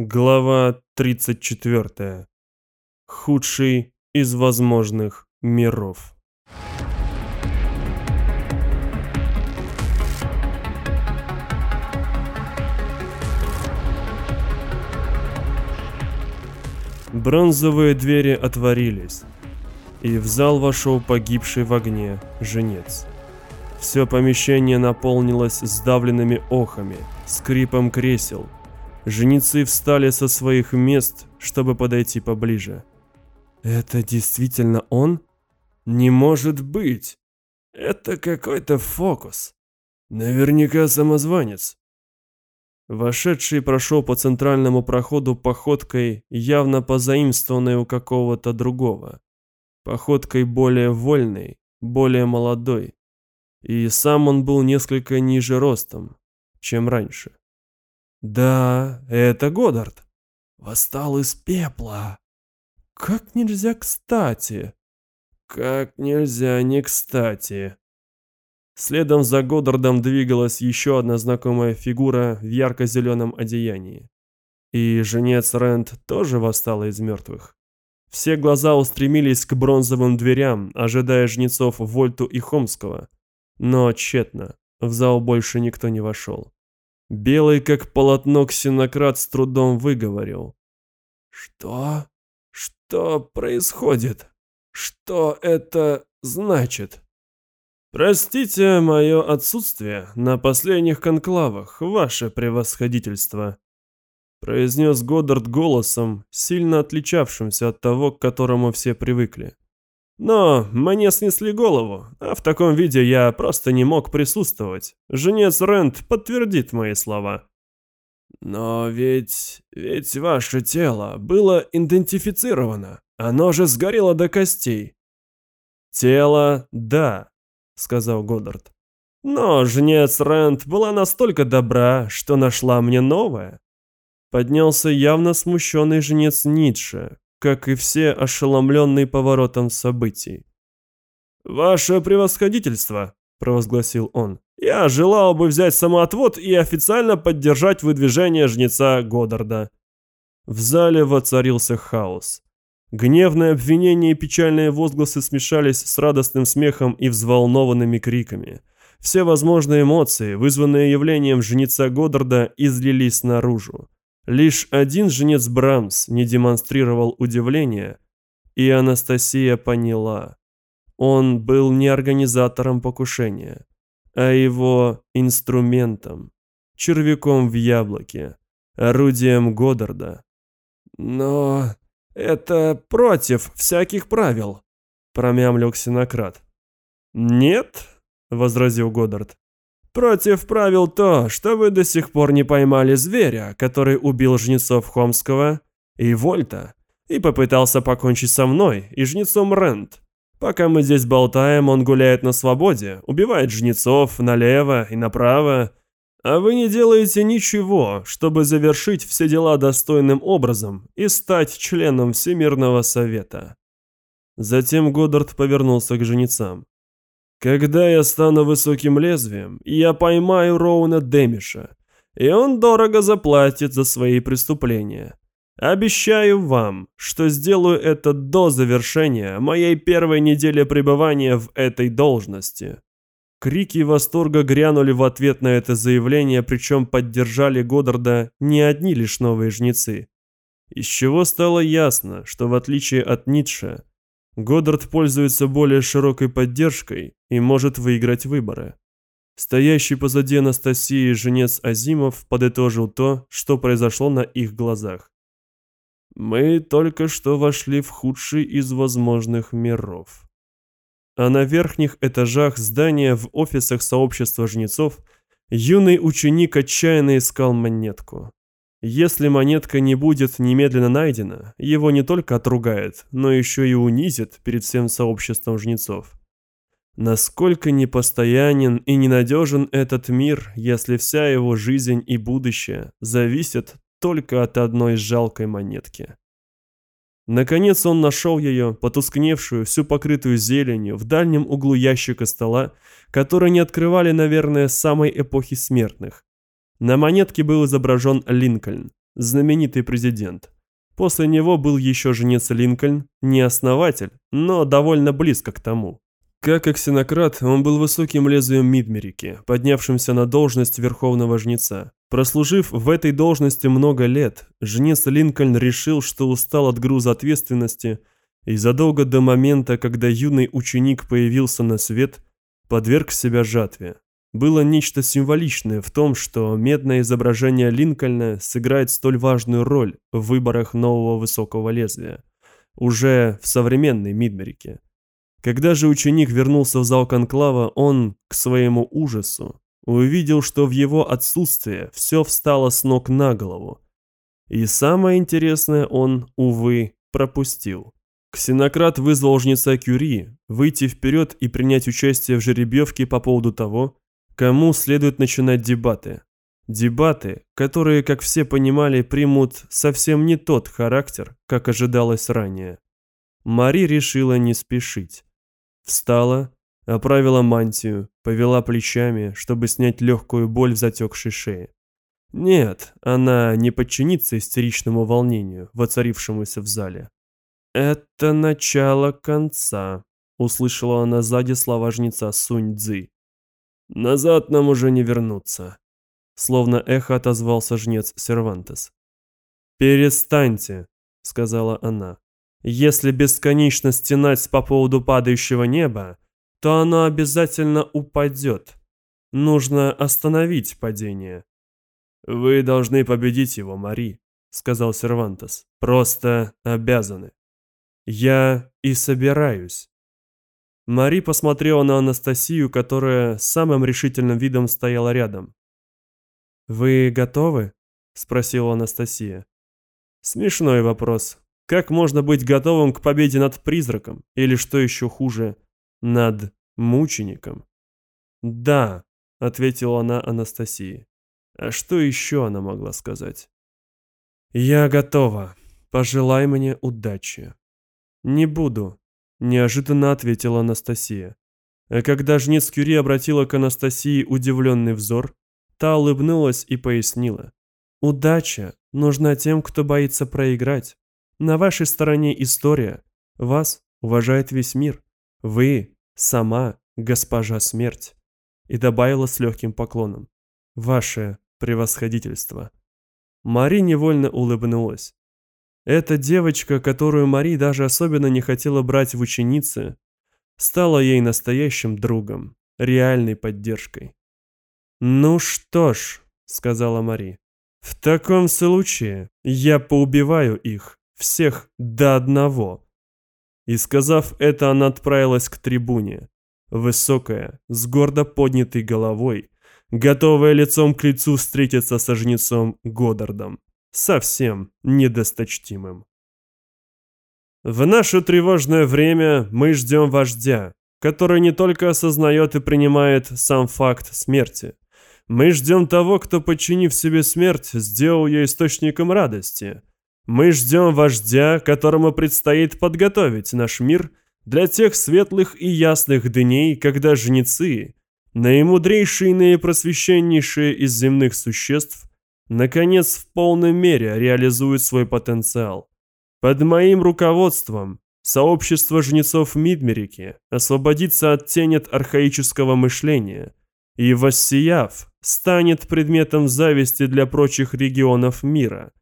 Глава 34. Худший из возможных миров. Бронзовые двери отворились, и в зал вошел погибший в огне женец. Все помещение наполнилось сдавленными охами, скрипом кресел – Женицы встали со своих мест, чтобы подойти поближе. «Это действительно он? Не может быть! Это какой-то фокус. Наверняка самозванец». Вошедший прошел по центральному проходу походкой, явно позаимствованной у какого-то другого. Походкой более вольной, более молодой. И сам он был несколько ниже ростом, чем раньше. Да, это Годдард. Восстал из пепла. Как нельзя кстати. Как нельзя не кстати. Следом за Годдардом двигалась еще одна знакомая фигура в ярко-зеленом одеянии. И женец Рент тоже восстала из мертвых. Все глаза устремились к бронзовым дверям, ожидая жнецов Вольту и Хомского. Но тщетно, в зал больше никто не вошел. Белый как полотно ксенократ с трудом выговорил. «Что? Что происходит? Что это значит?» «Простите мое отсутствие на последних конклавах, ваше превосходительство», произнес Годдард голосом, сильно отличавшимся от того, к которому все привыкли. Но мне снесли голову, а в таком виде я просто не мог присутствовать. Женец Рент подтвердит мои слова. Но ведь... ведь ваше тело было идентифицировано. Оно же сгорело до костей. Тело, да, сказал Годдард. Но жнец Рент была настолько добра, что нашла мне новое. Поднялся явно смущенный жнец Ницше, как и все ошеломленный поворотом событий. «Ваше превосходительство», – провозгласил он, – «я желал бы взять самоотвод и официально поддержать выдвижение жнеца Годдарда». В зале воцарился хаос. Гневные обвинения и печальные возгласы смешались с радостным смехом и взволнованными криками. Все возможные эмоции, вызванные явлением жнеца Годдарда, излились наружу. Лишь один женец Брамс не демонстрировал удивления, и Анастасия поняла. Он был не организатором покушения, а его инструментом, червяком в яблоке, орудием Годдарда. «Но это против всяких правил», – промямлил ксенократ. «Нет», – возразил Годдард, Против правил то, что вы до сих пор не поймали зверя, который убил жнецов Хомского и Вольта, и попытался покончить со мной и жнецом Рент. Пока мы здесь болтаем, он гуляет на свободе, убивает жнецов налево и направо, а вы не делаете ничего, чтобы завершить все дела достойным образом и стать членом Всемирного Совета. Затем Годдард повернулся к жнецам. Когда я стану высоким лезвием, я поймаю Роуна Демиша, и он дорого заплатит за свои преступления. Обещаю вам, что сделаю это до завершения моей первой недели пребывания в этой должности. Крики восторга грянули в ответ на это заявление, причем поддержали Годдарда не одни лишь новые жнецы. Из чего стало ясно, что в отличие от Ницше, Годдард пользуется более широкой поддержкой и может выиграть выборы. Стоящий позади Анастасии женец Азимов подытожил то, что произошло на их глазах. «Мы только что вошли в худший из возможных миров». А на верхних этажах здания в офисах сообщества жнецов юный ученик отчаянно искал монетку. Если монетка не будет немедленно найдена, его не только отругает, но еще и унизит перед всем сообществом жнецов. Насколько непостоянен и ненадежен этот мир, если вся его жизнь и будущее зависят только от одной жалкой монетки. Наконец он нашел ее, потускневшую, всю покрытую зеленью, в дальнем углу ящика стола, который не открывали, наверное, самой эпохи смертных, на монетке был изображен Линкольн. знаменитый президент. После него был еще жнец Линкольн, не основатель, но довольно близко к тому. Как и ксенократ, он был высоким лезвием Мидмерики, поднявшимся на должность верховного жнеца. Прослужив в этой должности много лет, жнец Линкольн решил, что устал от груза ответственности и задолго до момента, когда юный ученик появился на свет, подверг себя жатве. Было нечто символичное в том, что медное изображение Линкольна сыграет столь важную роль в выборах нового высокого лезвия, уже в современной Мидмерике. Когда же ученик вернулся в зал конклава, он, к своему ужасу, увидел, что в его отсутствие все встало с ног на голову. И самое интересное он, увы, пропустил. Ксенократ вызвал жнеца Кюри выйти вперед и принять участие в жеребьевке по поводу того, кому следует начинать дебаты. Дебаты, которые, как все понимали, примут совсем не тот характер, как ожидалось ранее. Мари решила не спешить. Встала, оправила мантию, повела плечами, чтобы снять легкую боль в затекшей шее. Нет, она не подчинится истеричному волнению, воцарившемуся в зале. «Это начало конца», — услышала она сзади слова жнеца Сунь Цзы. «Назад нам уже не вернуться», — словно эхо отозвался жнец Сервантес. «Перестаньте», — сказала она. Если бесконечно стенать по поводу падающего неба, то оно обязательно упадет. Нужно остановить падение. «Вы должны победить его, Мари», — сказал Сервантес. «Просто обязаны». «Я и собираюсь». Мари посмотрела на Анастасию, которая самым решительным видом стояла рядом. «Вы готовы?» — спросила Анастасия. Смешной вопрос, как можно быть готовым к победе над призраком? Или, что еще хуже, над мучеником? «Да», — ответила она Анастасии. А что еще она могла сказать? «Я готова. Пожелай мне удачи». «Не буду», — неожиданно ответила Анастасия. А когда жнец Кюри обратила к Анастасии удивленный взор, та улыбнулась и пояснила. «Удача нужна тем, кто боится проиграть. На вашей стороне история. Вас уважает весь мир. Вы сама госпожа смерть. И добавила с легким поклоном. Ваше превосходительство. Мари невольно улыбнулась. Эта девочка, которую Мари даже особенно не хотела брать в ученицы, стала ей настоящим другом, реальной поддержкой. «Ну что ж», — сказала Мари, — «в таком случае я поубиваю их всех до одного. И сказав это, она отправилась к трибуне. Высокая, с гордо поднятой головой, готовая лицом к лицу встретиться со жнецом Годдардом, совсем недосточтимым. В наше тревожное время мы ждем вождя, который не только осознает и принимает сам факт смерти. Мы ждем того, кто, подчинив себе смерть, сделал ее источником радости, мы ждем вождя, которому предстоит подготовить наш мир для тех светлых и ясных дней, когда жнецы, наимудрейшие и наипросвященнейшие из земных существ, наконец в полной мере реализуют свой потенциал. Под моим руководством сообщество жнецов Мидмерики освободится от тени от архаического мышления и, воссияв, станет предметом зависти для прочих регионов мира –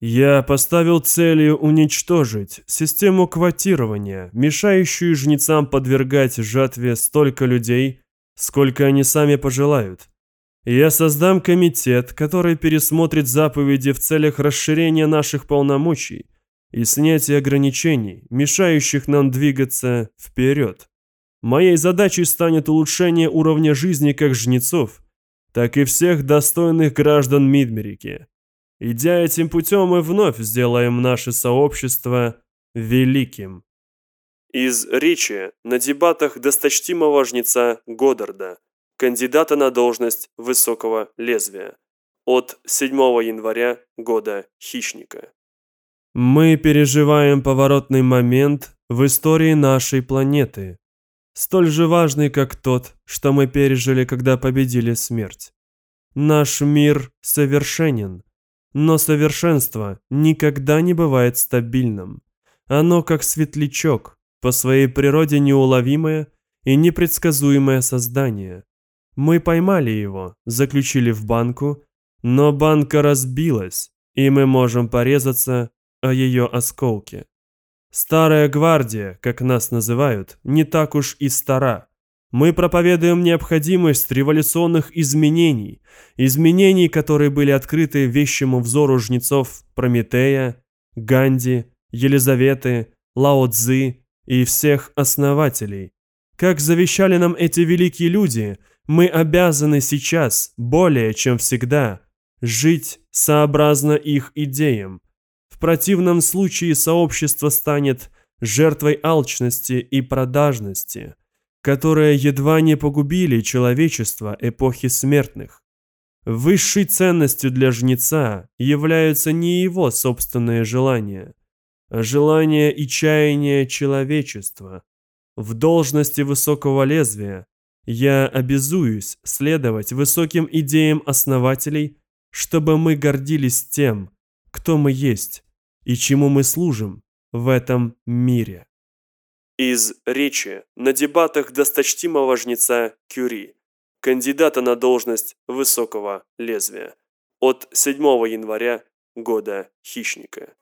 я поставил целью уничтожить систему квотирования, мешающую жнецам подвергать жатве столько людей, сколько они сами пожелают. Я создам комитет, который пересмотрит заповеди в целях расширения наших полномочий и снятия ограничений, мешающих нам двигаться вперед. Моей задачей станет улучшение уровня жизни как жнецов, так и всех достойных граждан Мидмерики. Идя этим путем, мы вновь сделаем наше сообщество великим. Из речи на дебатах досточтимого жнеца Годдарда, кандидата на должность высокого лезвия, от 7 января года Хищника. Мы переживаем поворотный момент в истории нашей планеты, столь же важный, как тот, что мы пережили, когда победили смерть. Наш мир совершенен – Но совершенство никогда не бывает стабильным. Оно как светлячок, по своей природе неуловимое и непредсказуемое создание. Мы поймали его, заключили в банку, но банка разбилась, и мы можем порезаться о ее осколки. Старая гвардия, как нас называют, не так уж и стара. Мы проповедуем необходимость революционных изменений, изменений, которые были открыты вещему взору жнецов Прометея, Ганди, Елизаветы, Лао Цзы и всех основателей. Как завещали нам эти великие люди, мы обязаны сейчас, более чем всегда, жить сообразно их идеям. В противном случае сообщество станет жертвой алчности и продажности, которые едва не погубили человечество эпохи смертных. Высшей ценностью для жнеца являются не его собственные желания, а желания и чаяния человечества. В должности высокого лезвия я обязуюсь следовать высоким идеям основателей чтобы мы гордились тем, кто мы есть и чему мы служим в этом мире. Из речи на дебатах досточтимого жнеца Кюри, кандидата на должность высокого лезвия, от 7 января года хищника.